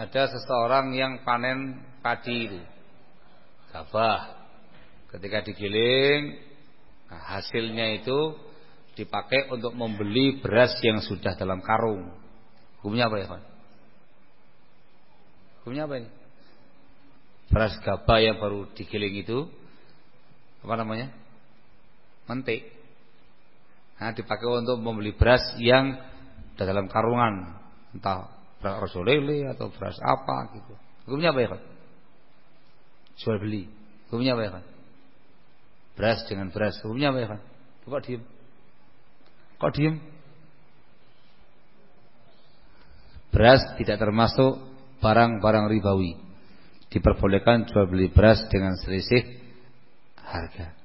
Ada seseorang yang panen padi itu Gabah Ketika digiling nah Hasilnya itu Dipakai untuk membeli beras yang sudah dalam karung Hukumnya apa ya Pak? Hukumnya apa ini? Beras gabah yang baru digiling itu Apa namanya? Mentik nah, Dipakai untuk membeli beras yang Sudah dalam karungan Entah beras rosolele atau beras apa gitu. Hukumnya apa ya kan? Jual beli. Hukumnya apa ya kan? Beras dengan beras. Hukumnya apa ya kan? Kok diem? Kok diem? Beras tidak termasuk barang-barang ribawi. Diperbolehkan jual beli beras dengan selisih harga.